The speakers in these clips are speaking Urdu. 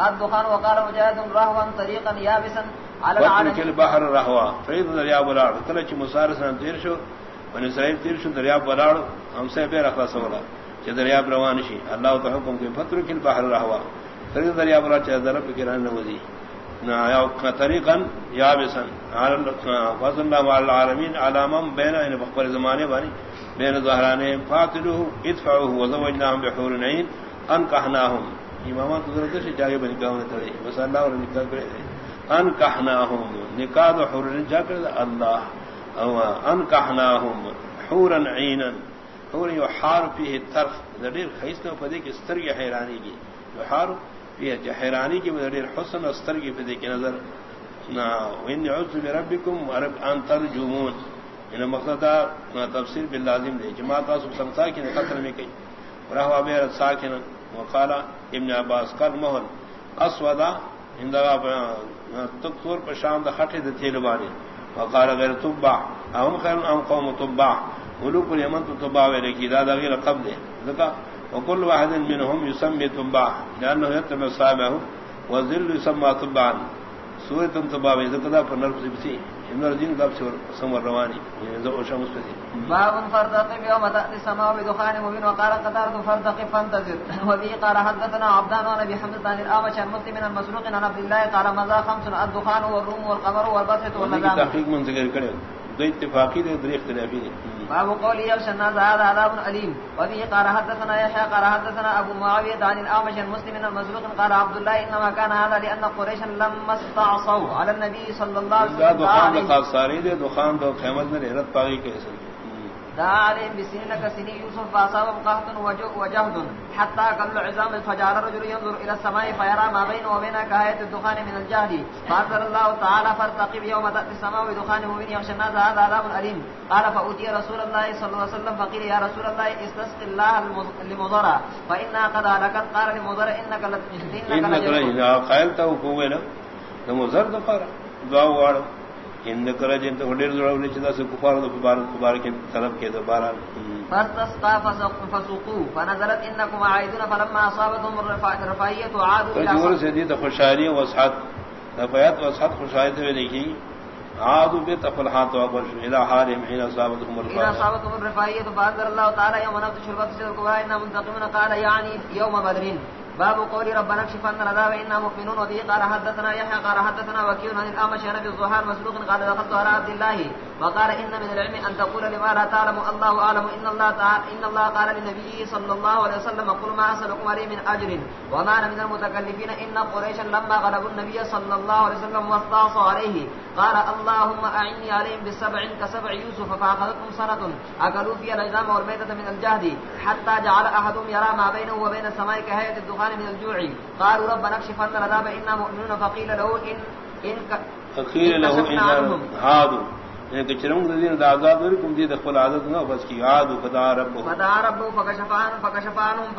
الدخان وقال مجاهد رهوا طريقا يابسا على العالم البحر رهوا فريد دریا بلاڑ کلچ مسار سن تیر شو بنی اسرائیل تیر شو دریا بلاڑ ہم سے پہ رکھا سولا کہ دریا روان شي. اللہ تعالی حکم کے فتر کل بحر رهوا فريد دریا بلاڑ چہ در پہ کران نوزی نا یا طریقا یابسا. على فضل الله على العالمين علامم بین ان بخبر زمانے بانی بین ظہرانے فاتلوه ادفعوه وزوجناهم بحور عين ان کہناهم امامات حضرت سے جاگے بنی گاؤں نے تڑے بس اللہ اور نکاح کرے۔ ان کہناہم نکاح حور جا کر اللہ۔ او ان کہناہم حورا عینا حور یحار فيه الترف ذریر خیس نہ پدے کہ استر کی۔ حیرانی کی یحار فيه حیرانی کی ذریر حسن استر کی پدے کی نظر۔ نا وان يعوذ بربكم ورب ان ترجمون۔ ان مقصد تفسیر باللازم دے۔ جماعت اس سمسا کی قتل میں کئی رہوا بے ساکن۔ وقال ابن عباس قال مهر اسودا عندما تكثر بشام ده خطه ده تيل باري وقال غير تبع. هم خير ام قوم تبع. ملوك اليمن تبع ولكي ذا غير قبل ذكا وكل واحد منهم يسمي تبع. لانه يتبع صاحبه وذل يسمى تبعا سورة تبع ذكا فنرف سبسي دین کا سمر روانی. باب فرتقب يوم تأتي السماء بدخان مبين وقال قدار فرتقب فانتظر. وبه قال حدثنا عبدان ونبي حمد عن الآمش المسلم من المسروق عن عبد الله قال ماذا خمس الدخان والروم والقمر والبسط والنظام تحقیق من ذکر کرے دو اتفاقی دے دو اختلافی دے باب قولی یغش الناس هذا عذاب علیم. وبه قال حدثنا يحيى قال حدثنا ابو معاويه عن الاعمش المسلم من المسروق قال عبد الله انما كان هذا لان قريشا لما استعصوا على النبي صلى الله عليه وسلم. دخان دے دخان دو خیمت میں رحمت پاگی کیسے؟ دعا عليهم بسنين كسني يوسف فأصابهم قهط وجهد حتى قبل عظام فجعل الرجل ينظر إلى السماء فيرى ما بينه وبين كهاية الدخان من الجهد. فأنزل الله تعالى فارتقب يوم تأتي السماء بدخان مبين يخشى الناس هذا عذاب أليم. قال فأتي رسول الله صلى الله عليه وسلم فقيل يا رسول الله استسق الله لمضرة. فإنها قد هلكت قال لمضرة إنك لجهد إنك لجهد قائلته قوة لمضر دقار دعا ان کرا جن تو جوڑا ولی چدا سے کفار دو کفار کفار کے طرف کے دو باران فاستسقى فسقوا فنزلت انكم عائدون فلما اصابتهم الرفاعيه عادوا الى جور سے دی خوشحالی و وسعت رفعت و خوشحالی عادوا بتفلحات و برش الى حالهم حين اصابتهم الرفاعيه اصابتهم الرفاعيه فانزل الله تعالى يوم نبت شربت الكبرى ان منتقمون قال يعني يوم بدرين باب قول ربنا اكشف عنا العذاب انا مؤمنون. وبه قال حدثنا يحيى، قال حدثنا وكيل عن الامش عن ابي الزهار مسلوق قال دخلت على عبد الله وقال ان من العلم ان تقول لما لا تعلم الله اعلم ان الله تعالى ان الله قال للنبي صلى الله عليه وسلم قل ما اسالكم عليه من اجر وما انا من المتكلفين. ان قريشا لما غلبوا النبي صلى الله عليه وسلم واستعصوا عليه. قال اللهم اعني عليهم بسبع كسبع يوسف فاخذتهم سنه اكلوا فيها العظام والميتة من الجهد حتى جعل احدهم يرى ما بينه وبين السماء كهيئه الدخان. الطوفان من الجوع. قالوا ربنا اكشف عنا العذاب انا مؤمنون فقيل له ان ان فقيل له ان هادوا یعنی کہ چرم دین دا آزاد اور کم دی دخل عادت نہ، بس کی عاد فدا رب فدا رب فكشفان فكشفانهم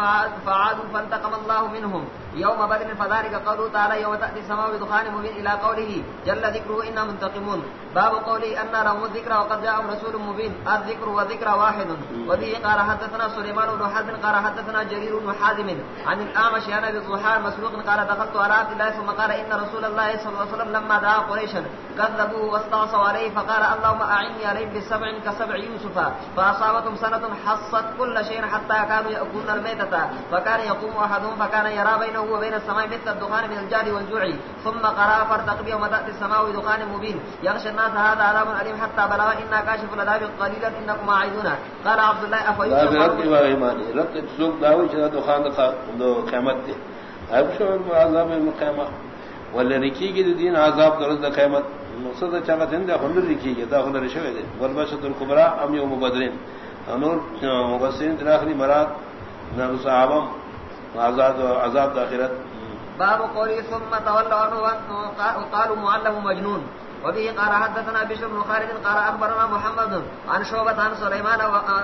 فعادوا فانتقم الله منهم يوم بدر فذلك قالوا تعالى يوم تأتي السماء بدخان مبين إلى قوله جل ذكره إنا منتقمون. باب قوله أن لهم الذكر وقد جاءهم رسول مبين الذكر وذكر واحد. وذي قال حدثنا سليمان بن حزم، قال حدثنا جرير بن حازم عن الآمش أنا بالضحى مسلوق قال دخلت على عبد الله ثم قال إن رسول الله صلى الله عليه وسلم لما دعا قريشا كذبوه واستعصوا عليه فقال اللهم أعني عليهم بالسبع كسبع يوسف، فأصابتهم سنة حصت كل شيء حتى كانوا يأكلون الميتة، فكان يقوم أحدهم فكان يرى بينه هو بين السماء مثل الدخان من الجاد والجوع، ثم قرأ فارتقب يوم تأتي السماء بدخان مبين. يغشى الناس هذا عذاب أليم حتى بلغ إنا كاشف العذاب قليلا إنكم عائدون قال عبد الله أفيد رب تسوق داوي شنا دخان دو قيمت دي. أبشر عذاب المقيمة ولا ركي کی دین عذاب درد قیامت. مقصد چاہتا ہے کہ ہن لکھی گئی دا ہن رشوے دے والبشت الکبرى ام یوم بدرین انور مفسرین تراخری مراد نہ صحابہ عذاب عذاب الاخرت باب قولی ثم تولوا عنه وقالوا معلم مجنون. وبه قال حدثنا بشر بن خالد قال انبرنا محمد عن شعبة عن سليمان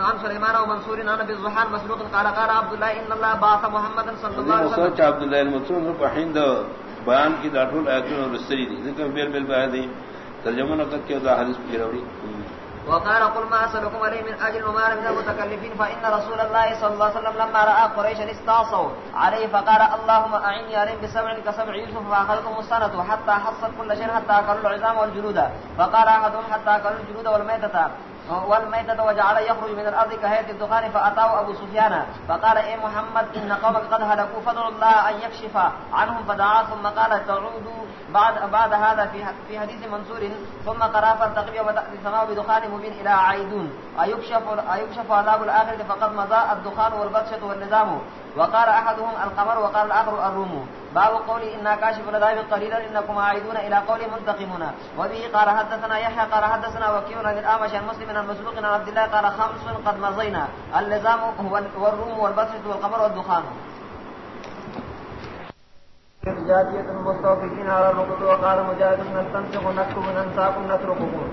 عن سليمان ومنصور عن ابي الزحان مسروق قال قال عبد الله ان الله بعث محمد صلى الله عليه وسلم. عبد الله المنصور فحين بیان کی داٹول ایتوں اور سری دی۔ ذکر بیل بیل بیان دی۔ ترجمہ نقد کے دا حدیث پھیروڑی وقال قل ما أسألكم عليه من أجل وما من المتكلفين فإن رسول الله صلى الله عليه وسلم لما رأى قريشا استعصوا عليه فقال اللهم أعني عليهم بسبع كسبع يوسف فأخذتهم السنة حتى حصت كل شيء حتى أكلوا العظام والجلود. فقال أحدهم حتى أكلوا الجلود والميتة. والميتة وجعل يخرج من الأرض كهيئة الدخان فأتاه أبو سفيان فقال إيه محمد إن قومك قد هلكوا فادعوا الله أن يكشف عنهم. فدعا ثم قال تعودوا بعد, بعد هذا في في حديث منصور ثم قرأ فالتقبي وتأتي السماء بدخان مبين إلى عيدون. أيكشف, أيكشف عذاب الآخرة فقد مضى الدخان والبطشة والنظام. وقال أحدهم القمر وقال الآخر الروم. باب قولي إنا كاشف العذاب قليلا إنكم عائدون إلى قول منتقمون. وبه قال حدثنا يحيى قال حدثنا وكيل عن الأعمش عن مسلم عن مسلوق عن عبد الله قال خمس قد مضينا اللزام هو الروم والبطشة والقمر والدخان جاتية المستوفقين على الرقود وقال مجاهد نستنسخ نكتب ننساكم نترككم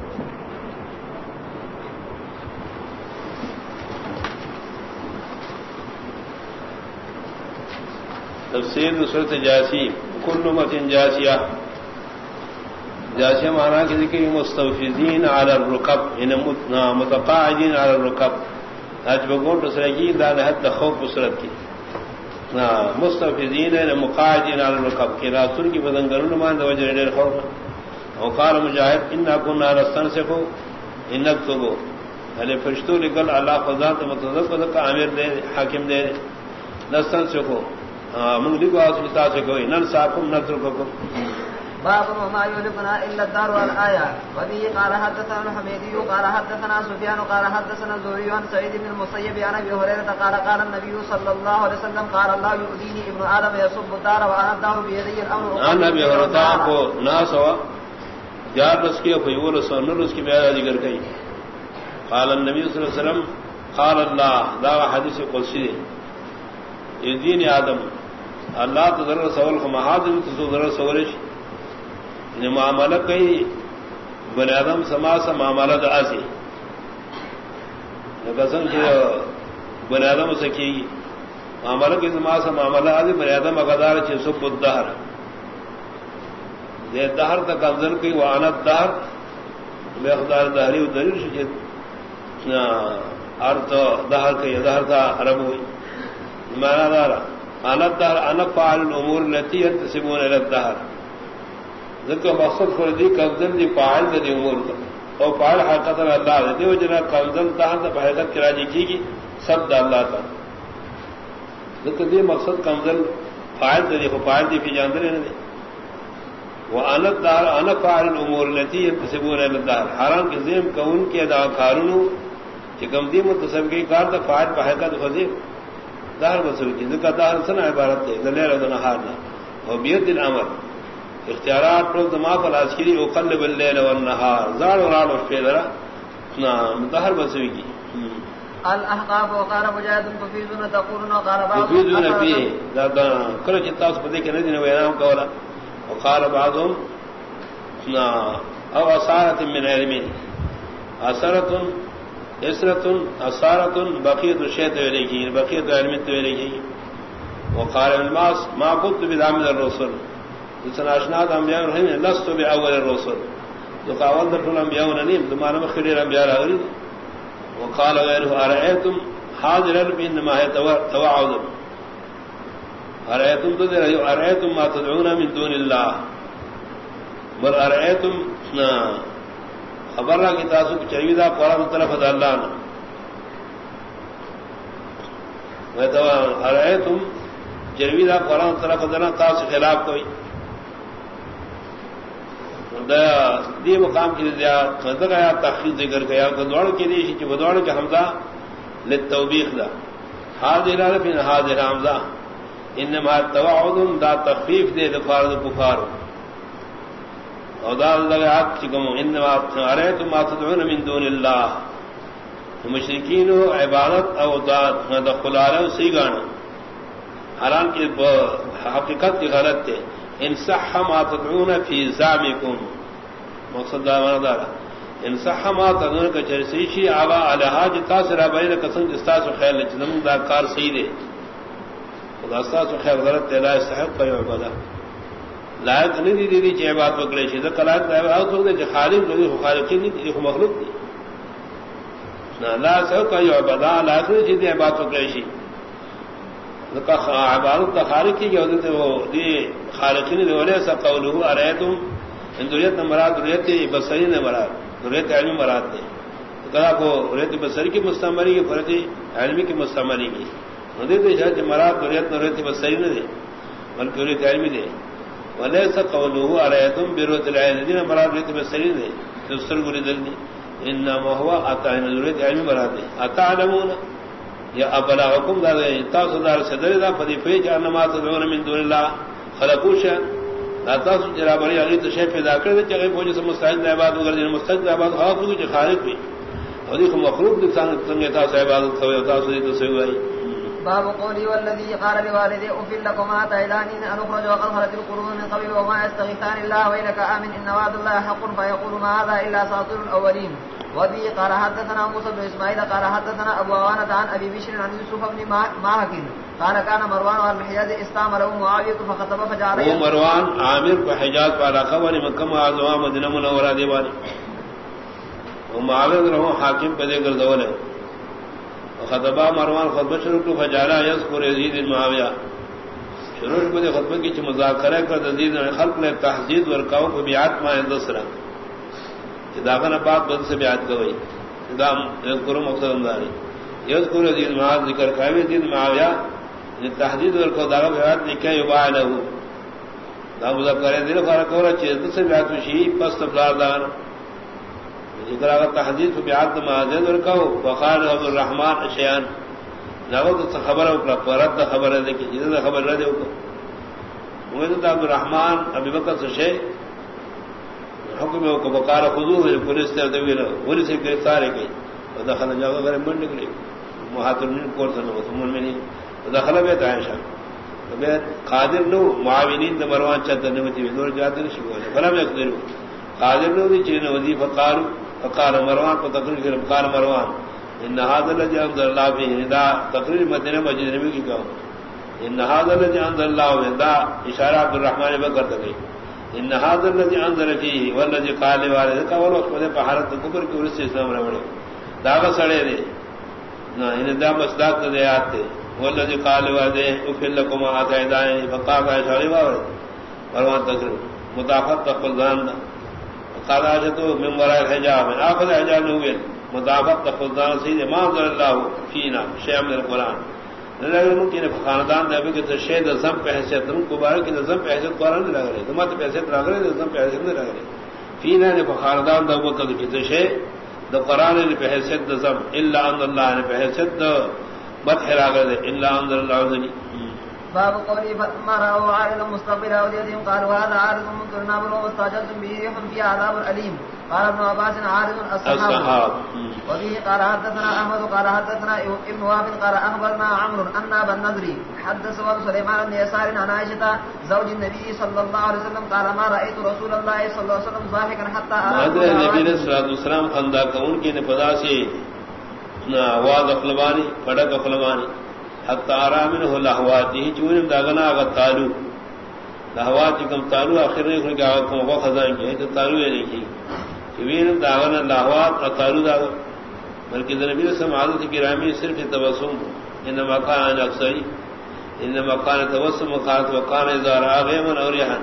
تفسیر صورت جاسی کل متن جاسیہ۔ جاسیہ مانا کہ ذکر مستوفزین علی الرکب یعنی ان متقاعدین علی الرکب۔ اج بگون تسرگی دا نحت خوف بسرت کی۔ مستفزین یعنی مقاعدین علی الرکب کی راتر کی بدنگرون مان دو وجہ دیر خوف۔ وقال مجاہد، انا کننا رستن سکو انک تو گو علی یعنی فرشتو لکل اللہ خدا تو متضب کا عامر دے حاکم دے نستن سکو من لکو آسلتا سکو نن ساکم نترککم باب ما يولقنا الا الدار والايه وبه قال حدثنا الحميدي قال حدثنا سفيان قال حدثنا الزهري عن سعيد بن المسيب عن ابي هريره قال قال النبي صلى الله عليه وسلم قال الله يؤذيني ابن ادم يصب الدار وانا الدار بيدي الامر عن ابي هريره کو ناس ہوا جار رس کی فیور اللہ اس کی بیان ذکر گئی قال النبي صلى الله عليه وسلم قال الله دا حدیث قدسی یذین آدم۔ اللہ تو ضرور سوال کو محاذ تو ضرور سوالش یعنی معاملہ کئی بن آدم سما سا معاملہ داسی قسم کی بن آدم سے کی۔ معاملہ کی سما سا معاملہ آدھی بن آدم اقدار چھ سب الدہر دے دہر تک افضل کی وہ آنت دہر۔ بے خدار دہری دلیل شجت ارت دہر کی دہر تھا عرب ہوئی۔ مانا دارا آنت دہر انفعال الامور التي ينتسبون الى الدهر. ذکر مقصد کو دی قبضن دی فاعل دی امور کا او فاعل حقیقت اللہ دی. دیو جنا قبضن تا تا بحیثت کراجی کی گی، سب دا اللہ تا. ذکر دی مقصد قبضن فاعل دی خو فاعل دی فی جاندر ہے دی. وانت دار، انا فاعل الامور التي يكسبون الى الدار حرام کے ذم کون کے ادا کارونو کہ کم دی متصب کی کار تا فاعل بحیثت خودی دار وصول کی ذکر دار سنا عبارت ہے دلیل و نہار نہ وہ بیت الامر اختیارات پر دما پر عسکری او قلب اللیل والنهار زار اس پہ ذرا نا متہر بسوی کی۔ الاحقاف وقال مجاهد تفيدون تقولون قال بعض تفيدون فيه ذا كل جتا اس بدے کہ نہیں وینا کولا۔ وقال بعضهم نا او اثارت من علم اثرت اسرت اثارت بقیت الشیط ویلے کی، بقیت علم ویلے کی. وقال الماس ما كنت بدعم الرسل. سناشنا انبیاء رحم، لست باول الرسل. تو قاول در الانبیاء نیم تمہارا مخیر الانبیاء راغلی وقال غیره، ارائیتم حاضر انما هي توعد ارائیتم تدر ارائیتم ما تدعون من دون الله بل ارائیتم خبر را کی تاسو چویدہ قرآن طرف دا اللہ نا ارائیتم چویدہ قرآن طرف دا تاسو خلاف کوئی دی مقام کی گیا تخیر ذکر گیا دوڑ کے لیے کہ دوڑ کے حمزہ لتوبیخ دا حاضر بن حاضر حمزہ انما توعد دا تخفیف دے دفار دا بخار او دا لگا چکم انما ارے ما تدعون من دون اللہ۔ مشرکین عبادت او دا دخل علیہ سی گانا۔ حالانکہ حقیقت کی غلط تھے ان صح ما تدعون فی زعمکم۔ مقصد دا مانا دارا ان صح ما تدعون کا چرسی شی، آبا علیہا جی جتا سرا بین قسم جستا سو خیر لچنم دا کار صحیح دے۔ خدا ستا سو خیر، غلط تے لا استحق پر عبادہ لائق نہیں دی دی دی چی عبادت وکلے شی دا قلائق دا عبادت وکلے چی خالق دی خالقی نہیں دی خو مخلوق دی۔ لا سو کا عبدا لا سو جی دی بات تو کریشی لکا عبادت تا خالق کی گیا ہوتے وہ دی خالقین دی ولی سا قولو ارائیتم ان دریت مراد دریت بصری نے مراد دریت علمی مراد دے کہا کو ریت بصری کی مستعمری کی فرتی علمی کی مستعمری کی ندی دے شاید مراد دریت ریت بصری نے دے، بلکہ ریت علمی دے۔ ولی سا قولو ارائیتم بیروت العین دین مراد ریت بصری دے دوسر گری دل دی انما هو اتا ان ضرورت علم براتے اتا علمون یا ابلا حکم دار تاسو دار صدر دا پدی پیچ انما تدون من دون الله. خلقوش لا تاسو جرا بری اگے تو شے پیدا کر دے چے پوجے سے مستعد عبادت وغیرہ دین مستعد عبادت خاص کو جو خالق بھی اور یہ مخلوق انسان سنگے تا عبادت کرے تاسو تو سے ہوئی باب قولي والذي قال لوالدي أفل لكما تعداني أن أخرج وقد خلت القرون من قبل وما يستغيثان الله ويلك آمن إن وعد الله حق فيقول ما هذا إلا ساطر الأولين. وذي قال حدثنا موسى بن إسماعيل، قال حدثنا أبو عوانة عن أبي بشر عن يوسف بن ماهك. قال كان مروان والحجاز استعمله معاوية فخطب فجعل مروان، عامر فحجاز فعلى خبر مكة وعزوها مدينة منورة ديواني ومعاوية رهو حاكم بدي قردوله خطبہ مروان خطبہ شروع کو فجارا یس کو یزید معاویہ شروع کو دے خطبہ کی چ مذاکرہ کر یزید نے خلق نے تحدید ور کاو کو بیعت ما اندسرا داغن پاک بد سے بیعت کوئی دام کرو مقصد انداری یس کو یزید معاذ ذکر کاوی یزید معاویہ نے تحدید ور کو داغ بیعت لکھے یبا له دا مذاکرہ دل فرق اور چیز سے بیعت شی پس تبلار دار. ذکر اگر تحدید کو بیعت معاذ ور کاو وقال عبد الرحمن اشیان نوت خبر او پرد خبر ہے کہ جس خبر رہ دے کو وہ عبد الرحمن ابی بکر سے شے. حکم کو بکار حضور پولیس نے دے ویلا. پولیس سے گرفتار ہے کہ. دخل جگہ گھر من نکلے. محاضرین کو سن مسلمان میں نہیں. دخل بے عائشہ بے قادر نو. معاونین دے مروان چت نمتی. دور جاتے نہیں شکو فلا میں قدر قادر نو دی چین وظیفہ قال فقال مروان کو تقریر کر قال مروان. ان هذا الذي انزل الله به یعنی نداء تقریر مدینہ مسجد نبی کی کہو. ان هذا الذي انزل الله به نداء اشارہ عبد الرحمن بکر تک ان هذا الذي انزل فيه والذي قال والد کا وہ وقت میں بہارت کفر کی ورثے اسلام رہے داغ سڑے دے. نہ ان یعنی دا مصداق دے آتے والذي قال والد افل لكم اتعدائیں بقا کا اشارہ اور پروان تک مدافعت تقلدان قال من وراء الحجاب اخذ حجاب ہوئے مدافعت تقلدان سید ما انزل الله فينا شيئا من القران لگے ممکن ہے خاندان دے کہ تو شہد زم پہ حیثیت تم کو بارے کہ زم پہ حیثیت قران نہیں لگ رہے۔ تم تو پیسے لگ رہے زم پہ حیثیت نہیں لگ رہے۔ فی نہ نے خاندان دا وہ کہ تو شہد دا قران نے پہ حیثیت زم۔ الا ان اللہ نے پہ حیثیت بد حرا گئے الا ان اللہ عزنی باب قولی فما رأوا عارضا مستقبلا وديتهم قالوا هذا عارض ممطرنا بل واستعجلتم به ريح فيها عذاب أليم قال ابن عباس عارض الصحاب وفيه قال حدثنا أحمد قال حدثنا ابن واب قال أخبرنا عمرو أن أبا النضر حدث ابن سليمان بن يسار عن عائشة زوج النبي صلى الله عليه وسلم قال ما رأيت رسول الله صلى الله عليه وسلم ضاحكا حتى أرى النبي صلى الله عليه وسلم خندا كون کی نفدا سے آواز اخلبانی پڑک اخلبانی حتی آرامن ہو لحواتی چونم داغنا آگا تالو. لحواتی کم تالو، آخر نے کھل کے آگا کم آگا خزان کی تو تالو یہ دیکھی چونم داغنا لحوات اور تالو داغا بلکہ نبی رسم عادت گرامی صرف تبسم انما کان اکثری انما کان تبسم وقالت وقان ازار آغی من اور یحن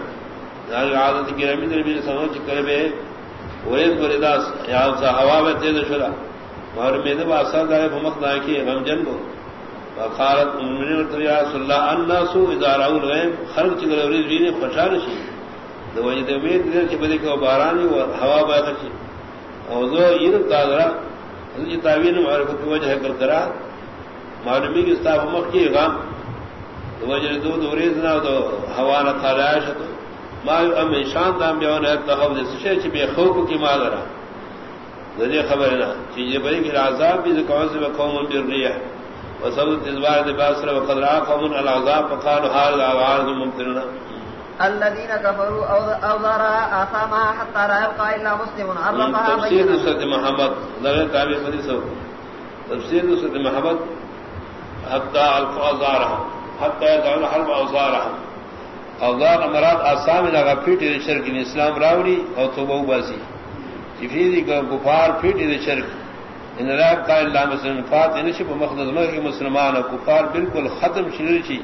ذالک عادت گرامی نبی رسم چکر بے ورد ورداس یا ہوا میں تیز شلا اور میدب آسان دارے بمخ دائکی غم جنبو وقالت من يا رسول الله الناس اذا راوا الغيب خرج غير دين فشار شيء دو وجد امید دیر کہ بدی کو بارانی و ہوا باہر شي. او ذو یہ تاغرا یہ تعوین معرفت کی وجہ کر کرا معلومی کی استاف مخ کی غام دو وجہ دو دوریز نہ دو ہوا نہ خلاش تو ما ام شان دام بیان ہے تخوف سے شے چھ بے خوف کی مادرا ذی خبر نہ چیز بڑی کہ عذاب بھی کون سے قوم بر رہی ہے وصلت ازوار دي باسر وقد رأى قوم العذاب فقالوا هذا عوارض ممتنون الذين كفروا أوضارها آثامها حتى لا يبقى إلا مسلم. عرفها تفسير نسرة محمد. لغير تعبير حديثه تفسير نسرة محمد حتى ألقى أوزارها حتى يدعون حرب أوزارها أوزار مراد آسام لغا پیٹی دے شرک اسلام راوڑی اور توبہ باسی چفیدی کا گفار پیٹی دے شرک ان راب کا اللہ مسلم فات ان انشب مخدز مگر مسلمان کفار بالکل ختم شریر چی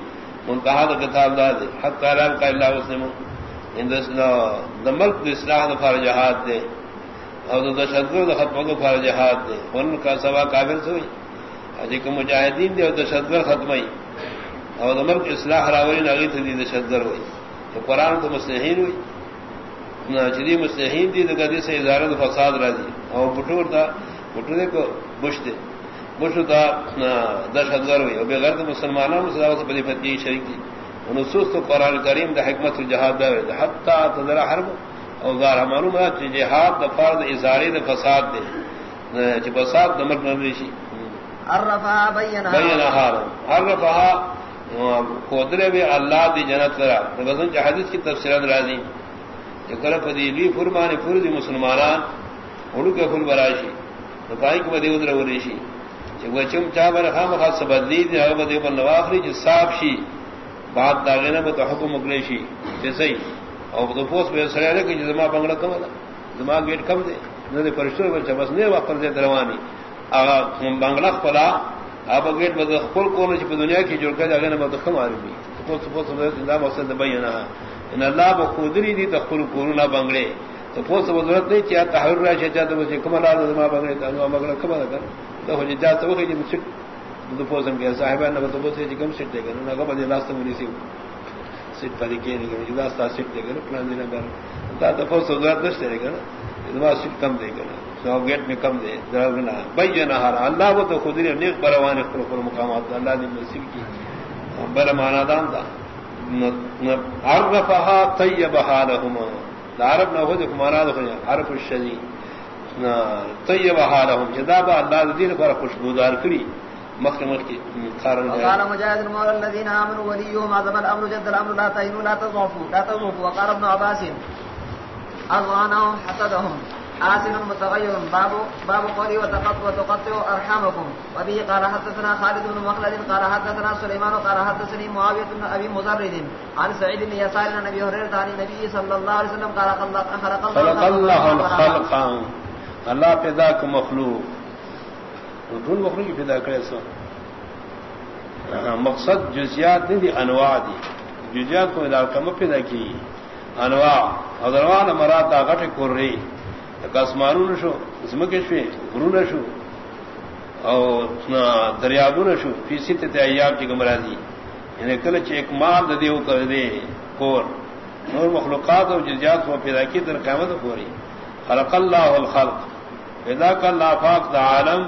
منتہا دا کتاب دا دے۔ حتی راب کا اللہ مسلم ان دا ملک دا اصلاح دا فار جہاد دے۔ اور دا شدگر دا ختم دا فار جہاد دے۔ ان کا سوا کافر سوئی۔ حجی کہ مجاہدین دے اور دا شدگر ختمی اور دا ملک اصلاح راولی ناغیت دی دا شدگر ہوئی۔ تو قرآن تو مسلحین ہوئی۔ چدی مسلحین دی دا قدی سے ادارہ فساد را دی۔ اور بٹور دا بٹنے کو بش دے۔ بش دا دہشت گرد ہوئی۔ بغیر تو مسلمانوں سے بڑی فتح شریک تھی۔ نصوص تو قرآن کریم دا حکمت الجہاد دا حتی تدرا حرب۔ اور غار معلوم ہے کہ جہاد دا فرد اظہاری دا فساد دے۔ چ فساد دا مرد نریشی عرفها بینها بینها عرفها خودرے بھی اللہ دی جنت کرا غزن چ حدیث کی تفسیر راضی۔ کہ کرا فدی لی فرمان فرض مسلمانان۔ اڑو کے فل براشی کو چم چا بر خام خاص بدلی دی او نواخری جو صاف شی بات داغے نہ تو حکم اگلیشی جیسے ہی او پوس بنگڑا کم دا جما گیٹ کم دے بس دروانی اگا بنگلا کھلا اب گیٹ بد خپل کو دنیا کی جوڑ کے اگے کم بھی پوس دا بیان ان اللہ بخودری دی تخل کو بنگڑے تو پوس ضرورت نہیں چاہتا تحر رہا چاہتا مجھے کمل آ رہا بگڑے تو مگڑا کمل کر تو ہو جا تو کہ سٹ. تو پوسم کے صاحب نے تو بس جی کم سٹ دے گا۔ نہ کب لاست مری سی سٹ پر کے نہیں کہ لاست سٹ دے گا، پلان دینا کر۔ تا تو پوس ضرورت نہیں دے گا نا۔ سٹ کم دے گا سو گیٹ میں کم دے درگنا بھائی جو اللہ وہ تو خود ہی نیک بروان پر مقامات اللہ نے نصیب کی۔ بڑا مانا دان تھا۔ عرفها طیبها لهما عرب نہ ہو دیکھ مانا دو عرف الشدی طیب حالهم. جدا با اللہ دین پر خوشبودار کری مخ مخ کی قال مجاہد المولى الذين امنوا وليهم عظم الامر جد الامر لا تهنوا، لا تضعفوا. لا تضعفوا. وقال ابن عباس اغوانهم حسدهم. حاسن متغير باب باب قولي وتقطع وتقطع ارحامكم وبه قال حدثنا خالد بن مخلد قال حدثنا سليمان قال حدثني معاويه بن ابي مزرد عن سعيد بن يسار عن ابي هريره عن النبي صلى الله عليه وسلم قال خلق الله الله الخلق الله پیدا کو مخلوق. دون مخلوق کی پیدا کرے سو. مقصد جزیات نہیں دی انواع دی جزیات کو ادا کم پیدا کی انواع. حضروان مراد غٹ کر رہی کاسمانو نشو زمکه شوی غرونه شو، او دریابونه شو. فی ستت ایام چې گمراهی یعنی کله چې اکمال د دیو کړ دې کور. نور مخلوقات او جزیات کو پیدا کی در قیامت پوری خلق الله الخلق. پیدا کړ الله پاک د عالم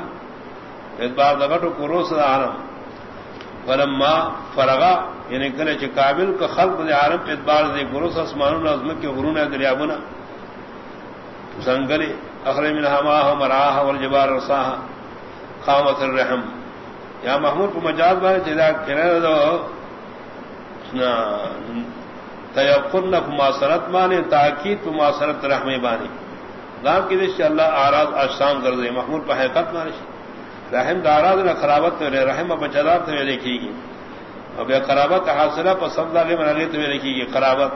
ادبار دغټو کوروس د عالم. فلما فرغا یعنی کله چې قابل کو خلق د عالم په ادبار د کوروس اسمانونو عظمت کې غرونه، دریابونه. زنگلی اخر من ہماہ مراہ والجبار رساہ، خامت الرحم۔ یا محمود کو مجاز بارے جدا کرنے دو تیقن معاصرت مانے تاکید معاصرت رحم بانی۔ رام کی دش اللہ آراز اشام کر دے، محمود پہ حقت مانے رحم داراز نہ خرابت تو رحم بچدار تو لکھی گی۔ اب یہ خرابت حاصلہ پسند آگے منالی تو لکھی گی خرابت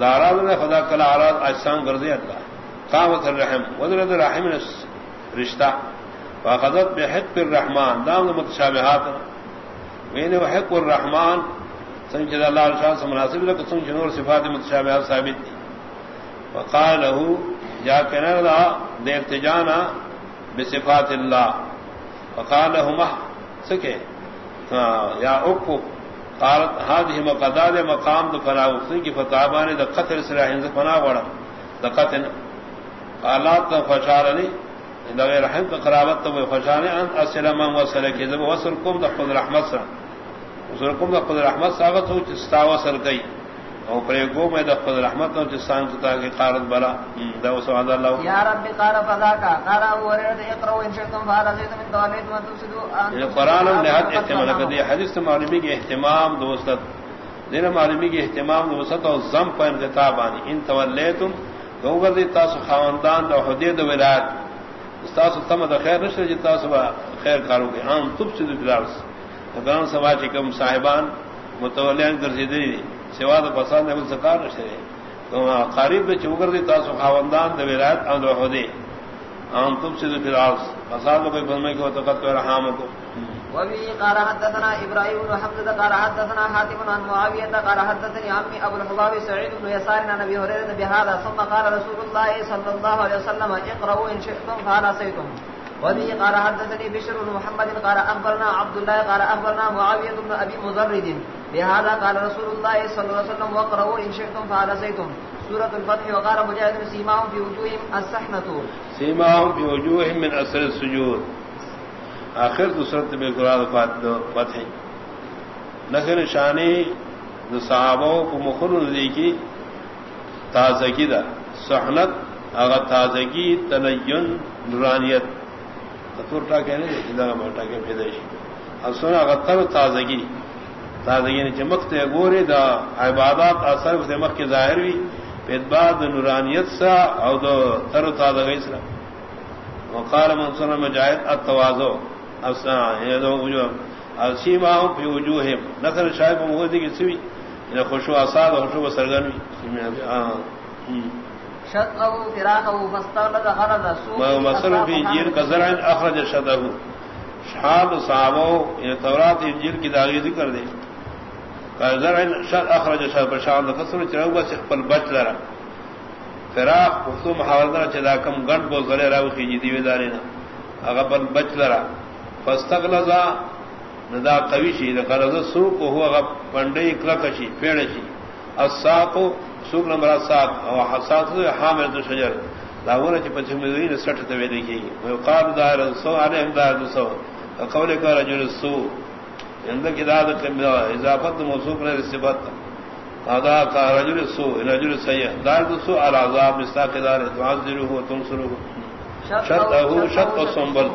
داراز نے خدا کلا آراز اشام کر دے اللہ۔ قامت الرحم وزرد الرحم رشتہ. فاخذت بحق الرحمن، دام متشابہات میں نے وحق الرحمن سنجد اللہ الشاہ سے مناسب لکھ سنج نور صفات متشابہات ثابت تھی وقال له، جا کہنے لگا دیر تجانا بصفات اللہ. وقال له، مح، سکے. ہاں، یا اکو قالت هذه مقداد مقام دفنا وقتی کی فتابانی دا قتل سراحین دفنا وڑا. دا قتل حالات خوشحال نہیں لگے رحم تو قرابت تو خوشحال ہے اسلم وصل کی جب وصل خود رحمت سے وصل تو خود رحمت ثابت ہو چستا وصل گئی اور پرے گو میں خود رحمت ہو جسان کتا کی قارت بلا. دو سواد اللہ یا رب قال فذاك قال ابو هريره اقرأوا ان شئتم فارزيت من وتفسدوا قرآن نہایت اہتمام کر حدیث معلومی کے اہتمام دوست دین معلومی کے اہتمام دوست اور ضم پر آنی ان تولیتم گوگر دی تاسو خاندان دا حدی دا ولایت. تاسو تم دا خیر نشر جی تاسو با خیر کارو گے آن تب سے دو فلارس گران سوا چکم صاحبان متولیان کرسی دی سوا دا پسان دا سکار نشر قریب دا چوگر دی تاسو خاندان دا ولایت آن دا حدی آن تب سے دو فلارس فساد کو کوئی بھرمے کو تو قد رحام کو وبه قال حدثنا ابراهيم بن حمزه قال حدثنا حاتم عن معاويه قال حدثني عمي ابو الحباب سعيد بن يسار عن ابي هريره بهذا، ثم قال رسول الله صلى الله عليه وسلم اقرؤوا ان شئتم فعلى سيتم وبه قال حدثني بشر بن محمد، قال اخبرنا عبد الله، قال اخبرنا معاويه بن ابي مزرد. بهذا قال رسول الله صلى الله عليه وسلم واقرؤوا ان شئتم فعلى سيتم سورة الفتح، وقال مجاهد، سيماهم في وجوههم السحنة. سيماهم في وجوههم من أسر السجود. آخر دوسرت میں قرآن فتح نخر شانی صحابوں کو مخر ندی کی تازگی دا۔ سحنت اگر تازگی، تنین، نورانیت۔ تطور کہنے موٹا کے پیدائشی اب سنا اگر تر تازگی۔ تازگی نے چمک تے گورے دا عبادات اثر مخ کے ظاہر بھی۔ بعد نورانیت سا او دو تر و تازہ گئی سرا وقال منصور مجاہد التوازو۔ سیما فی وجوہم نکر شاہد مغدی کی سوی خوشو آساد خوشو سرگنوی شطعه فراقه فاستغلد غرض سوء مصر فی انجیل کا زرع اخرج شدہو شحاد صحابو یہ تورات انجیل کی داغی ذکر دے۔ زرع شد اخرج شد بشان فصل چرو بس خپل بچ لرا۔ فراق خصو محاورنا چدا کم گنٹ بو زلے راو خیجی دیوی دارینا اگر بچ لرا۔ فاستغلظا ندا قوی شی دا قرض سوق هو اگر پنڈی کلکشی پیڑشی الساق سوق نمبر الساق او حساس حامل شجر. لاونا چی پچھ مدوین سٹھ توی دیکھی وقال دار سو علیہم دار سو. قول کا رجل سو. عند کداد اضافت موصوف نے صفت. ادا کا رجل سو رجل سیئ دار سو العذاب مستقدار تعذره وتنصره شطه شط الصنبل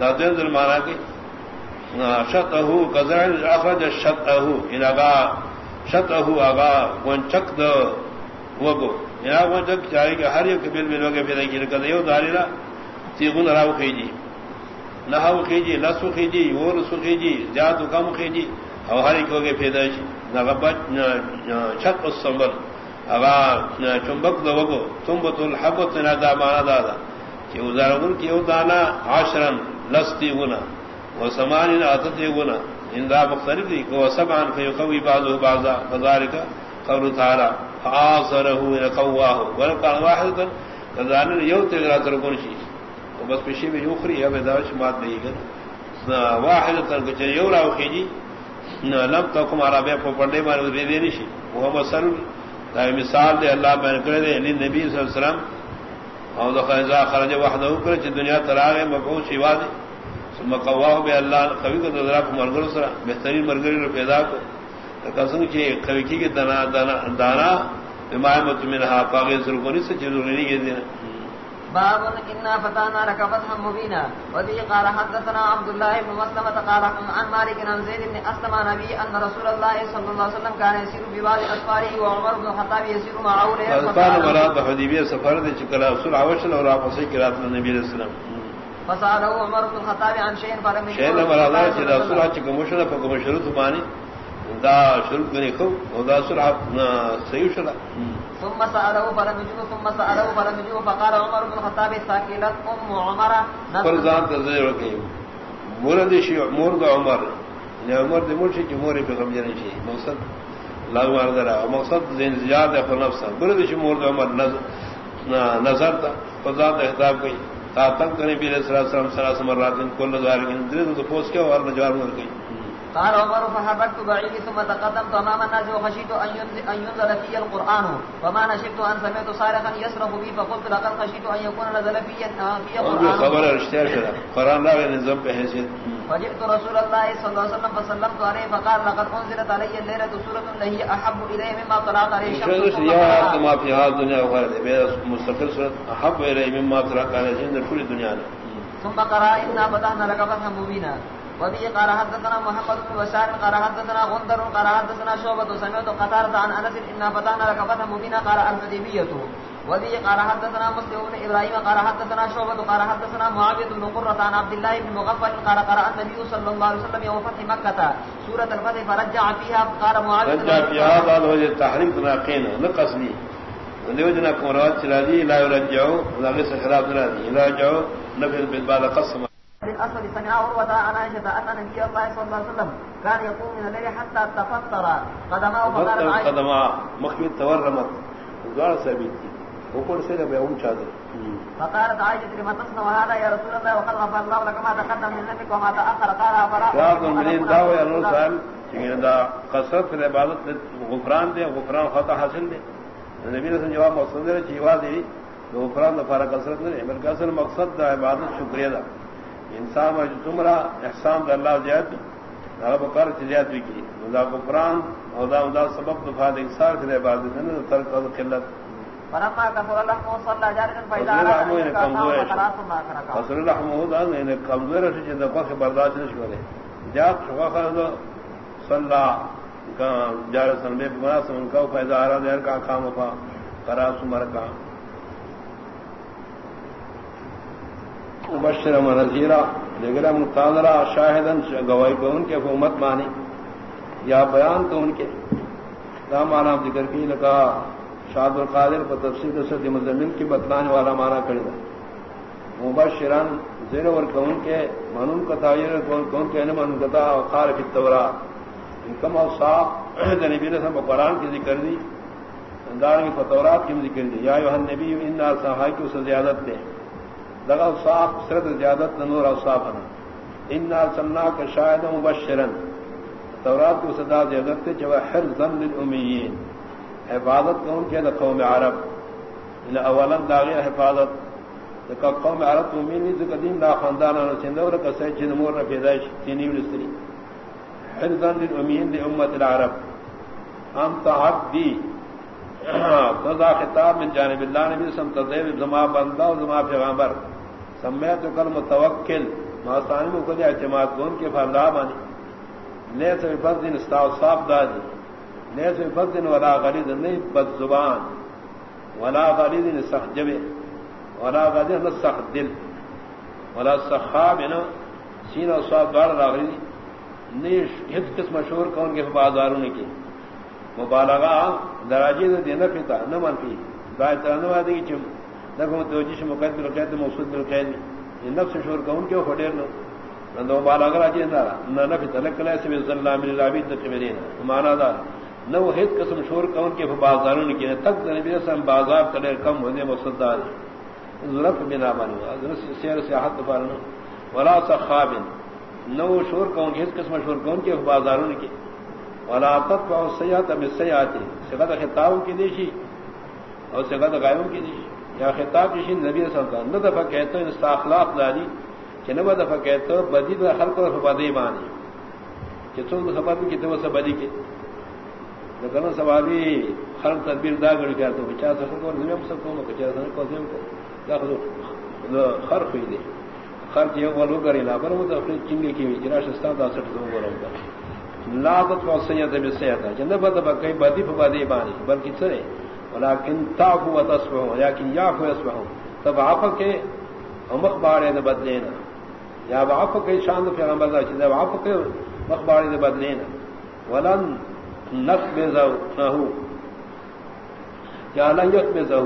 دا دین ذل معنی کی شطه قزر اخرج شطه ان اغا شطه اغا ونچک دو وگو یا ونچک چاہے کہ ہر ایک بل بل وگے پھر کہ کدیو داریرا تیغن راو کھیجی نہو خیجی لسو خیجی اور سو خیجی زیاد کم خیجی او ہر ایک ہوگے پیدائش نغبت چھت اس سنبل اگا چمبک دو وگو تمبت الحبت ندا مانا دادا کہ ازارگن کی او دانا عاشرن لستی گنا، و سمانی آتتی گنا ان دا مختلف دی کو سبعان فیقوی بعضو بعضا فذارکا قول تعالی فآصرہو ان قواہو ولو کان واحدتا کذالن یو تیغرا ترکن شیش بس پیشی میں یوخری ہے داش بات نہیں کر واحد تر کو چلے یورا خیجی لم تو کمارا بے پڑے مارے دے دے نشی وہ مسل مثال دے اللہ میں کرے دے علی نبی صلی اللہ علیہ وسلم اور خرج وحدہ کر چ دنیا تراغ مبعوث شیوا دے ثم قواه اللہ قوی کو ذرا کو مرگر سرا بہترین مرگر پیدا کو۔ قسم کی قوی کی دانا دانا دانا بما متمنها پاگے سر کو نہیں ضروری نہیں ہے باب إنا فتحنا لك فتحا مبينا وذي قال حدثنا عبد الله بن مسلمة قال عن مالك عن زيد بن أسلم نبي أن رسول الله صلى الله عليه وسلم كان يسير ببعض أسفاره وعمر بن الخطاب يسير معه أسفار مراد حديبية سفر دي چكرا رسول عوشل ورا فسي كرات النبي عليه السلام۔ فسأله عمر بن الخطاب عن شيء فلم يجب شيء مراد ہے رسول اللہ چکا مشرف فکم شروط مانی دا شروع کرنے کو دا سرعہ صحیح شرع. ثم سأله فلم يجب ثم سأله فلم يجب فقال عمر بن الخطاب ساكلت أم عمر. فرزان تزير وكي. مورد شيء مورد عمر. يعني عمر دي مرشي جمهوري في غمجان شيء. مقصد؟ لا مارد رہا مقصد زين زيادة في نفسه مورد شيء مورد عمر نظر تا. فرزان احتاب كي. تنگ کرنے السلام سلام سلام مرات کل ذالک اندرین تو پوس کیا اور نجوار مر گئی۔ قال عمر فحبرت بعيدي ثم تقدمت امام الناس وخشيت ان ينزل في القران وما نشبت ان سمعت صارخا يصرخ بي فقلت لقد خشيت ان يكون نزل في القران خبر شرع قران لا نظام بحيثيت فجئت رسول الله صلى الله عليه وسلم فسلمت عليه فقال لقد انزلت علي الليله سوره هي احب الي مما طلعت عليه الشمس يا كما في هذه الدنيا وغيرها مستقل سوره احب الي مما طلعت عليه الشمس في الدنيا. ثم قرأ إنا فتحنا لك فتحا مبينا. وبه قال حدثنا محمد بن بشار قال حدثنا غندر قال حدثنا شعبة سمعت قتادة عن أنس إنا فتحنا لك فتحا مبينا قال الحديبية وبه قال حدثنا مسلم بن إبراهيم قال حدثنا شعبة قال حدثنا معاوية بن قرة عن عبد الله بن مغفل قال قرأ النبي صلى الله عليه وسلم يوم فتح مكة سورة الفتح فرجع فيها قال معاوية رجع فيها قال وجه التحريم تناقين نقص لي دیو جنا کو روایت چلا دی لا رجعو لا غس خلاف لا دی لا رجعو نفل بالبال قسم بالأسود سمع عروة عن عائشة أن نبي الله صلى الله عليه وسلم كان يقوم من الليل حتى تفطر. قدماه فقالت عائشة قدما مخفي تورمت. وقال سبيت وقول سيدة بيوم شادر فقالت عائشة لما تصنع هذا يا رسول الله وقد غفر الله لك ما تقدم من ذنبك وما تأخر. قال فلا رات المدين دعوة يا نور صاحب دا قصرت فی العبادت غفران دے غفران خطا حاصل دے نبی نے جواب مقصد دے چیوا دی غفران دا فارغ قصرت نہیں بلکہ اصل مقصد دا عبادت شکریہ دا. انسان جو تمرا احسان دا اللہ زیاد دا بکر زیاد بھی کی. دا غفران اور دا دا سبب دفاع دے انسان کی عبادت نے ترک اور قلت. فلما كفر صلى فإذا کمزور برداشت نہیں کرے جاپ شفا کر صلى جار سن میں بنا سن کا کا پا مبشر متاظرا شاہدن گواہی کو ان کے حکومت مانی. یا بیان تو ان کے. دا مانا ذکر کی لگا شاد القادر پر تفصیل سے مزمن کی بتلانے والا مانا کر دا مبشرن زیر ور کون کے منون کا تعیر کون کون کے ان من گتا وقار فی التوراۃ ان کم اوصاف نبی نے سب قرآن کی ذکر دی، اندار کی فتورات کی ذکر دی۔ یا ایھا النبی ان صحابہ کی اس زیادت دے۔ لگا صاف سرد زیادت نور اوصاف ہے۔ ان ارسلنا کا شاہد مبشرا۔ تورات کو صدا زیادت تے جو حرزا للامیین حفاظت کون کے قوم عرب؟ ان اولا داغی حفاظت. کہ قوم عرب مومین نے قدیم لا خاندان اور سندور کا سچ نمور نہ پیدائش تینی ولستری حرزا للامیین لامت العرب. ہم تعبدی تضا خطاب من جانب اللہ نبی سم تذیب زما بندہ و زما پیغامبر سمیت کل متوکل. ماستانی میں اعتماد کون کے فردا مانی نیس بفضل استعصاب دادی. نیس بفضل ولا غلید نہیں بد زبان. ولا غلید سخت جبے ولا غلید سخت دل. ولا سخاب نا سین و صاحب دوار راغلی. نیش ہت قسم مشہور کون کے بازاروں نے کی مبالغہ دراجی دے نہ پیتا نہ منفی. دائیں ترانوا دی چم نہ تو جس مقدر قید موصول بالقید یہ یعنی نفس شور کون کے فٹیر نو نہ مبالغہ راجی نہ نہ نہ پیتا. لکلا سے صلی اللہ علیہ العبید تے میرے مانا دا نہ وہ ہت قسم شور کون کے بازاروں نے کی تک نبی صلی بازار کرے کم ہونے مقصد دار ضرورت بنا بنو حضرت سیر سے حد پارن ولا سخاب نو شور کون کے قسم شور کون کے بازاروں نے کی ولا تطبع السيئات بالسيئات سگت خطاب کی دیشی اور سگت غائبوں کی دیشی۔ یا خطاب جشین نبی صلی اللہ علیہ وسلم، نہ دفع کہتے ہیں اس اخلاق داری، کہ نہ دفع کہتے ہیں بدی تو خلق اور بدی مانی۔ کہ تو سبب کی تو سب بدی کے۔ لیکن سبابی خلق تدبیر دا گڑ گیا تو بچا سفر کو نیم سب کو بچا سفر کو نیم کو دا داخلو خرق ہوئی دے خرچ یہ وہ لوگ کرے لا پر وہ تو چنگی کی جرا شستان دا سٹ تو بولوں گا لاغت کو سیدہ بھی سیدہ جنہ بدا با کئی بدی پا بدی بانی بلکہ سرے ولیکن تاکو و تصبحو لیکن یاکو یصبحو. تب عفا کے مخباری دا بدلینا یا عفا کے شاند پیغمبر دا چیزا عفا کے مخباری دا بدلینا ولن نقبزو نہو یا لن یقبزو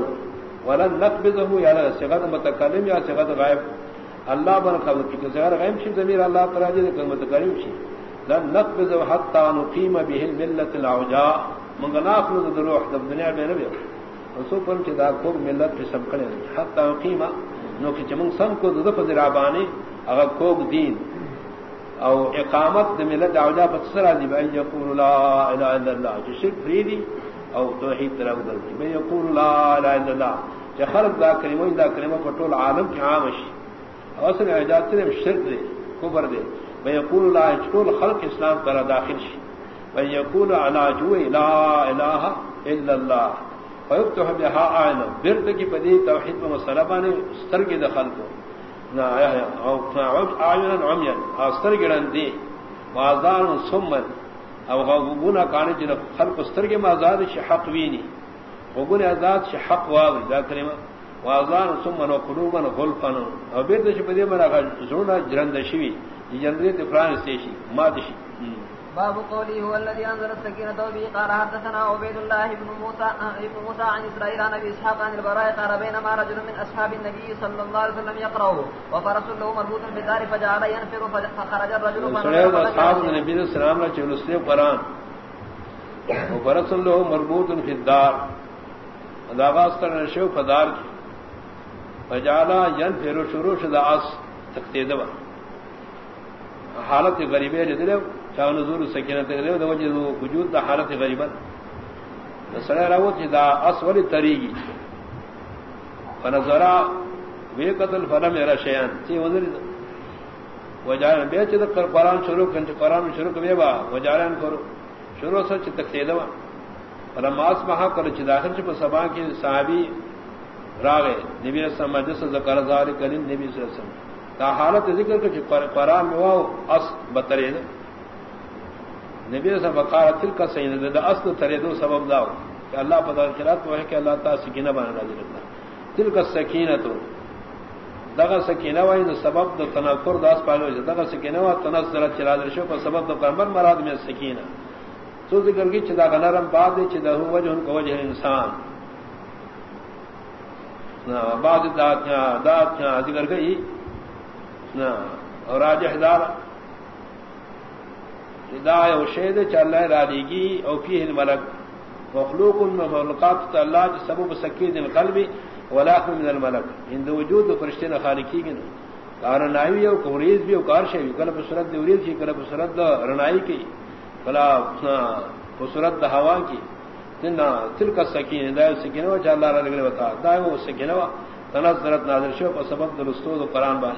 ولن نقبزو یا لن متکلم یا سغت غائب. اللہ بن خبر کی سغت غائب شی زمیر اللہ تراجی دے متکلم شی. لن نقبض حتى نقيم به الملة العوجاء. من ناخذ الروح الدنيا بين نبي رسول پر کہ دا کو ملت کے سب کھڑے حتى نقيم نو کہ چمن سم کو ذ فذرابانی اگر کو دین. او اقامت د ملت عوجاء پر سرا دی بای یقول لا اله الا الله. جو شرک فریدی او توحید طرح بدل دی میں یقول لا اله الا الله. کہ خلق دا کلمہ دا کلمہ پر طول عالم کی عام شی اصل اجازت سے شرک دی دے کفر دے ويقول لا يشكول خلق اسلام ترى داخل شي. ويقول على جو لا اله الا الله. فيفتح بها عين برد کی بدی توحید و مسلبہ نے استر کے دخل نا او عج عین عمیا استر گڑن دی مازان ثمن او کان جن خلق استر کے مازاد حق وینی وګون آزاد ش حق واوی دا کلمہ او بیرد جرند شوی جنری تے فران ما دشی باب قوله هو الذي انزل السكينه به قال حدثنا عبيد الله بن موسى ابن موسى عن اسرائيل عن ابي اسحاق عن البراء قال بينما رجل من اصحاب النبي صلى الله عليه وسلم يقرا وفرس له مربوط في الدار فجعل ينفر فخرج الرجل فنظر اصحاب النبي صلى الله عليه وسلم جلسوا قران وفرس له مربوط في الدار. اداغاز کرنے شو فدار کی فجعل ينفر شروع شدا اس تقتیدوا حالت غریبے جدلے چاہ نزول سکینت غریب دو وجہ وجود دا حالت غریبت سڑے راو چی دا اسولی تریگی فنظرا وی قتل فلم یرا شیان. چی وزری دا وجارن بے چی دا قرآن شروع کن قرآن شروع کبے با وجارن کرو شروع سر چی تک سیدوا فلم آسمحا کرو چی داخل چی پا سبان کی صحابی راگے نبی رسول مجلس ذکر ذالک لن نبی صلی اللہ علیہ وسلم. دا حالت ذکر کر قرآن میں واو، اس بترے نبی سے بقار تل کا سید دا اصل ترے دو سبب داو. کہ اللہ پتہ خیرات وہ ہے کہ اللہ تعالی سکینہ بنا نازل کرتا. تل کا سکینہ تو دغه سکینہ وای دا سبب د تنفر داس پالو دغه سکینہ وا تنزل چلا درشو په سبب د قربان مراد میں سکینہ. تو ذکر کی چدا غنرم بعد چ ده وجه ان کو وجه انسان. نا، بعد دات دات، ذکر گئی. اور راج ہدار ہدایہ و شید چل رہے راجی کی اوفی الملک. مخلوق مخلوقات اللہ سبب سکین القلب ولاخ من الملک. ہند وجود فرشتے نہ خالقی کی کار ناوی او کوریز بھی او کار شی کلب سرت دوریز کی کلب سرت رنائی کی. فلا سرت ہوا کی. تنا تلک سکین، ہدایہ سکین و چل اللہ رہا بتا. دائم سکین تنزلت نازل شو سبب درستو قرآن بان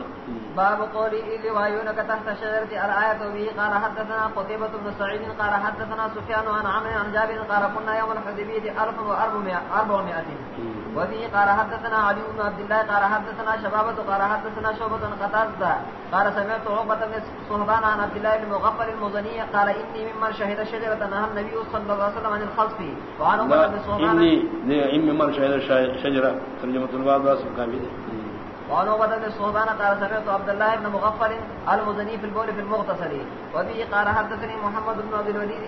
باب قولی ایلی وایونک تحت شجرت الآیت وبه قال حدثنا قطیبت بن سعید قال حدثنا سفیان عن عمر عن جابر قال قلنا يوم الحدیبیت الف و اربعمائت وبه قال حدثنا علی بن عبداللہ قال حدثنا شبابت قال حدثنا شعبت قتاز قال سمعت عقبت بن صحبان عن عبداللہ بن مغفر المزنی قال انی ممن شهد شجرت نهى النبي صلى الله عليه وسلم عن الخصف وعن عقبت بن صحبان انی ممن شهد شجرت ترجمة الباب وعن عبد بن صهبان قال سمعت عبد الله بن مغفر المزني في البول في المغتسل. وبه قال حدثني محمد بن ابي الوليد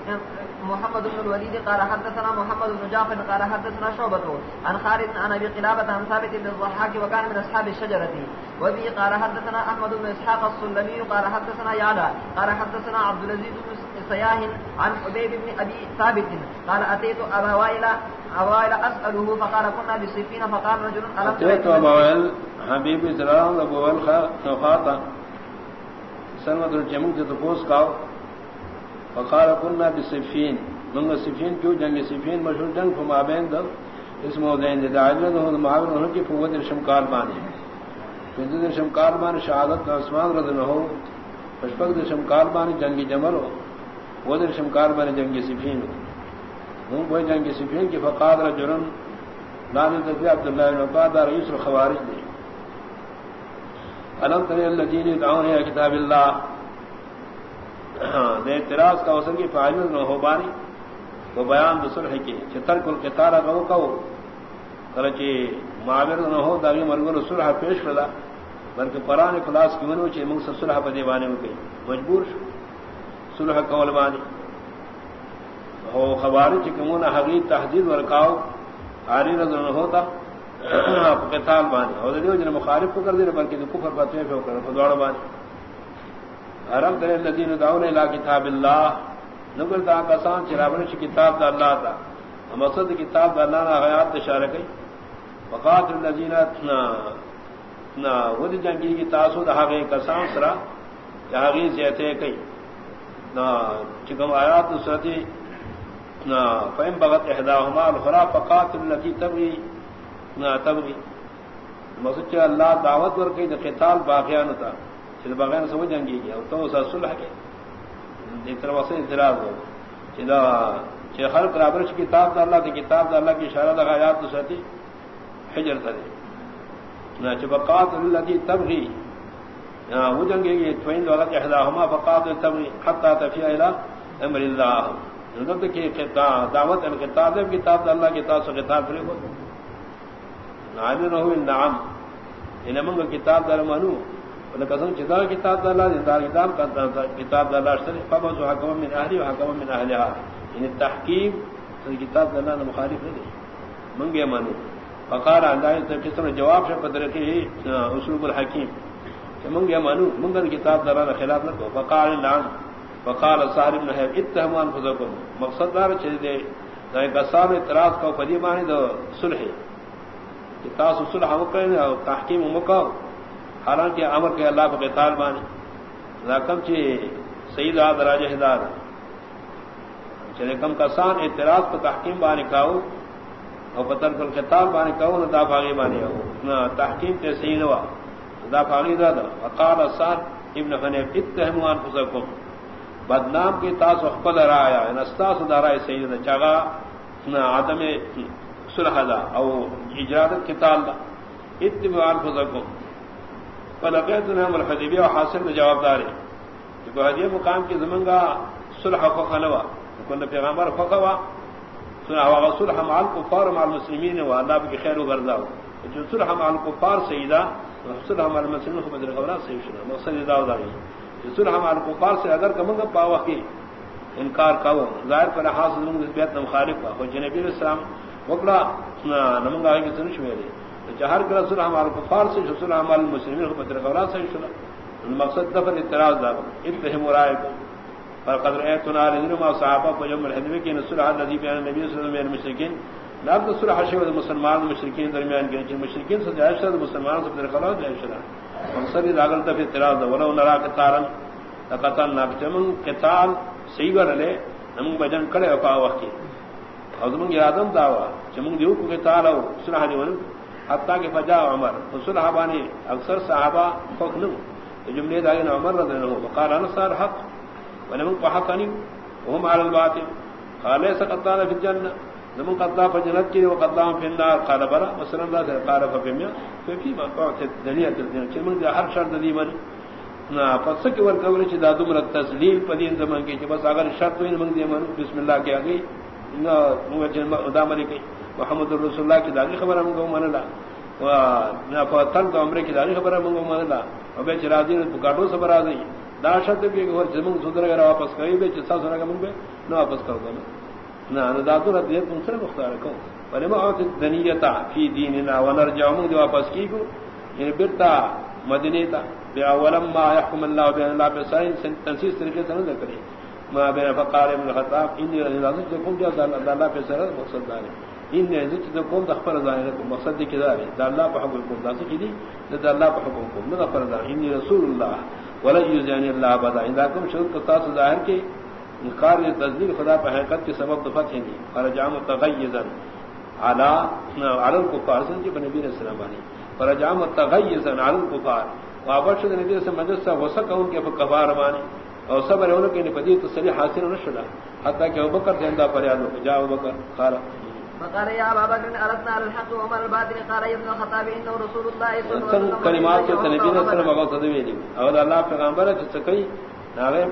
محمد بن الوليد قال حدثنا محمد بن جعفر قال حدثنا شعبة عن خالد عن ابي قلابة عن ثابت بن الضحاك وكان من اصحاب الشجرة. وبه قال حدثنا احمد بن اسحاق السلمي قال حدثنا يعلى قال حدثنا عبد العزيز بن سياه عن حبيب بن ابي ثابت. قال اتيت ابا وائل ابا وائل اساله فقال كنا بصفين فقال رجل الم اتيت ابا وائل حبيب سلام ابو وائل خاطا سنوات الجمع تتفوز کاو فقال كنا بصفين من صفين جو جنگ صفين مشهور جنگ فما بين دل. اسمه دين دي عجل ده معاون هو کی فوت شمکار بانی فوت شمکار بانی شہادت عثمان رضی اللہ عنہ پشپک شمکار بانی جنگی جمل ہو۔ وہ در شمکار بنے جنگ سفین ہوں کوئی جنگ سفین کی فقاد رجرن لان تفی عبداللہ بن وقاد رئیس الخوارج دے علم تری الذین يدعون الى کتاب اللہ۔ ہاں، دے اعتراض کا وصل کی فاعل نہ ہو بانی۔ وہ بیان بصلح کی چتر کل قطار کو کو کرچی معاور نہ ہو، داغی مرغ صلح پیش کلا بلکہ قرآن خلاص کی منو چے منگ صلح بدی بانے ہو گئی۔ مجبور شو۔ صلح قول بانی ہو خباری چکمون حقیق تحدید ورکاو آری رضا نہ ہوتا قتال بانی اور دیو جن مخالف کو کر دے بلکہ کفر پتوے پہ کر فدوڑ بانی حرم کرے الذین دعون الى کتاب اللہ نقل تا کسان چرابن چ کتاب دا اللہ تا مقصد کتاب دا اللہ نہ حیات اشارہ کی وقات اتنا نا ود جنگی کی تاسو دا کسان سرا جاگی زیتے کئی چکم آیات سرتی نہ فیم بغت احداهما الخرا فقات التي تبغي نہ تبغي۔ مسجد اللہ دعوت ور کئی قتال باقیان تھا چل بغیر سمجھ جنگی گیا تو اس صلح کے۔ ایک طرف سے اعتراض ہو۔ چلا چھ ہر برابر کی کتاب اللہ کی کتاب اللہ کی اشارہ لگا آیات سرتی، حجر تھے نہ چبقات التي تبغي وہ جنگے گی توین والا کہدا ہما فقات تب حتا تفیا الى امر اللہ. نظر کہ دعوت الکتاب کتاب اللہ کی تاثر کتاب کرے کو نعم نعم. ان من کتاب در منو. قسم چدا کتاب اللہ دار کتاب کا کتاب اللہ سر فبس حکم من اہلی و حکم من اہلها یعنی تحکیم سر کتاب اللہ نے مخالف نہیں منگے مانو فقال انداز تو کس طرح جواب سے قدر کے اسلوب الحکیم. کہ منگے مانو منگر کتاب اللہ خلاف نہ کو فقال لعن فقال صاحب نے اتهم انفسكم مقصد دار چھ دے دای قسم اعتراض کو پدی معنی دو صلح۔ کتاب صلح وکړي او تحکیم مکو حالانکہ امر کے اللہ کے قتال بانی راکم چی سید آد راجہ ہدار چلے کم کسان اعتراض پر تحکیم بانی کاؤ اور پتر کل خطاب بانی کاؤ نہ دا پاگی بانی ہو۔ نہ تحکیم تے سید ہوا دا پاگی دا دا. وقال اصار ابن خنیف اتہمو انفسکم. بدنام کی تاس وقبل رایا نستاس دارائے یعنی سید چاگا نہ عدم صلح دا او اجرادت کتال دا. اتہمو انفسکم. فلقیت نام الحدیبیہ حاصل میں جواب دار ہے کہ حدیبیہ مقام کی زمنگا صلح فقہ کن پیغمبر فقہ وا. صلح وا صلح مع الكفار مع المسلمین و اللہ کی خیر و غرضا جو صلح مع الكفار سیدا صلح مع المسلمین کو بدر خبر صحیح شنا مقصد دا دا ہے صلح مع الكفار سے اگر کمنگا پاوا کی انکار کاو ظاہر پر حاصل من بیت مخالف ہو نبی اسلام وکڑا نمنگا ہے کہ سنش میرے جہر کا رسول ہمارے کفار سے رسول ہمارے مسلمین کو پتر قبرات سے سنا مقصد دفن اعتراض دا. اتهم رائے کو پر قدر ایتنا لذن ما صحابہ کو جمع الحدیبی کی نصر حد نبی بیان نبی صلی اللہ علیہ وسلم مشرکین لابد نصر حشی و مسلمان مشرکین درمیان کے چن مشرکین سے جائب شد مسلمان سے پتر قبرات جائب شد مقصد داغل دفن اعتراض دا ولو نرا قتالا. لقتال ناکتمن قتال سیگر لے نمون بجن کڑے وقا وقت کی حضرمون یادم دعوا چمون دیو کو قتال او سنہ دیوان حتیٰ کہ فجا عمر. رسول حبانی اکثر صحابہ فوق نو جملے داغن عمر رضی اللہ عنہ وقال انصار حق ونمن قحقنی وهم على الباطل. قال ليس قطانا في الجنة. نمن قطا فجنت کی وقطاهم في النار. قال برا وسلم الله سے قال فبما ففي ما قعت الدنيا الدنيا چمن دے ہر شرط دی من نا فسک ور قبر چ دادو مر تسلیل پدین زمان کی بس اگر شرط وین من دی من بسم اللہ کے اگے نا مو جن ادامری کی محمد رسول اللہ کی داغی خبر ہم کو منلا وا فتن تو عمرے کی داغی خبر ہم کو منلا ابے چرادی نے پکاٹو سے برا دی دا شرط بھی کہ زمین سودر اگر واپس کئی بے چسا سنا کا من بے. نہ واپس کر دو نہ نہ رد یہ تم مختار کو بل اوت دنیتا فی دیننا ونرجع من واپس کی کو یعنی برتا مدینے تا بیا ولم ما يحكم الله بان لا بسائن تنسیس طریقے سے نہ کرے۔ ما بین فقار ابن الخطاب ان رضا سے کم جا اللہ پہ سر مقصد دار ان نے ذکر تو کوم دخر ظاہر کو مقصد دی کدار ہے۔ دا اللہ پہ حکم کو دا کی دی دا اللہ پہ حکم کو نہ پر ظاہر ان رسول اللہ، ولا یزانی اللہ بدا ان کم شروع کا تاس ظاہر کے انکار یہ تصدیق خدا پہ حقیقت کے سبب تو فتح نہیں۔ فرجام تغیزا علی علی الکفار سن جی نبی علیہ السلام علی فرجام تغیزا علی الکفار۔ واپس نبی سے مجلس سے وسق ان کے کفار مانی اور صبر ان کے نپدی تصریح حاصل نہ شدا حتى کہ ابوبکر زندہ فریاد جا ابوبکر قال۔ فقال يا ابا بكر اردنا على الحق وعمر الباطل قال ابن الخطاب انه رسول الله صلى الله عليه وسلم كلمات کے نبی نے سره مغو تدوی دی اور اللہ پیغمبر ہے کہ کوئی ناوے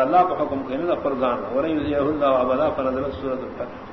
اللہ کو حکم کہنے دا فرزان اور یذیہ اللہ ابدا فرض سورۃ الفتح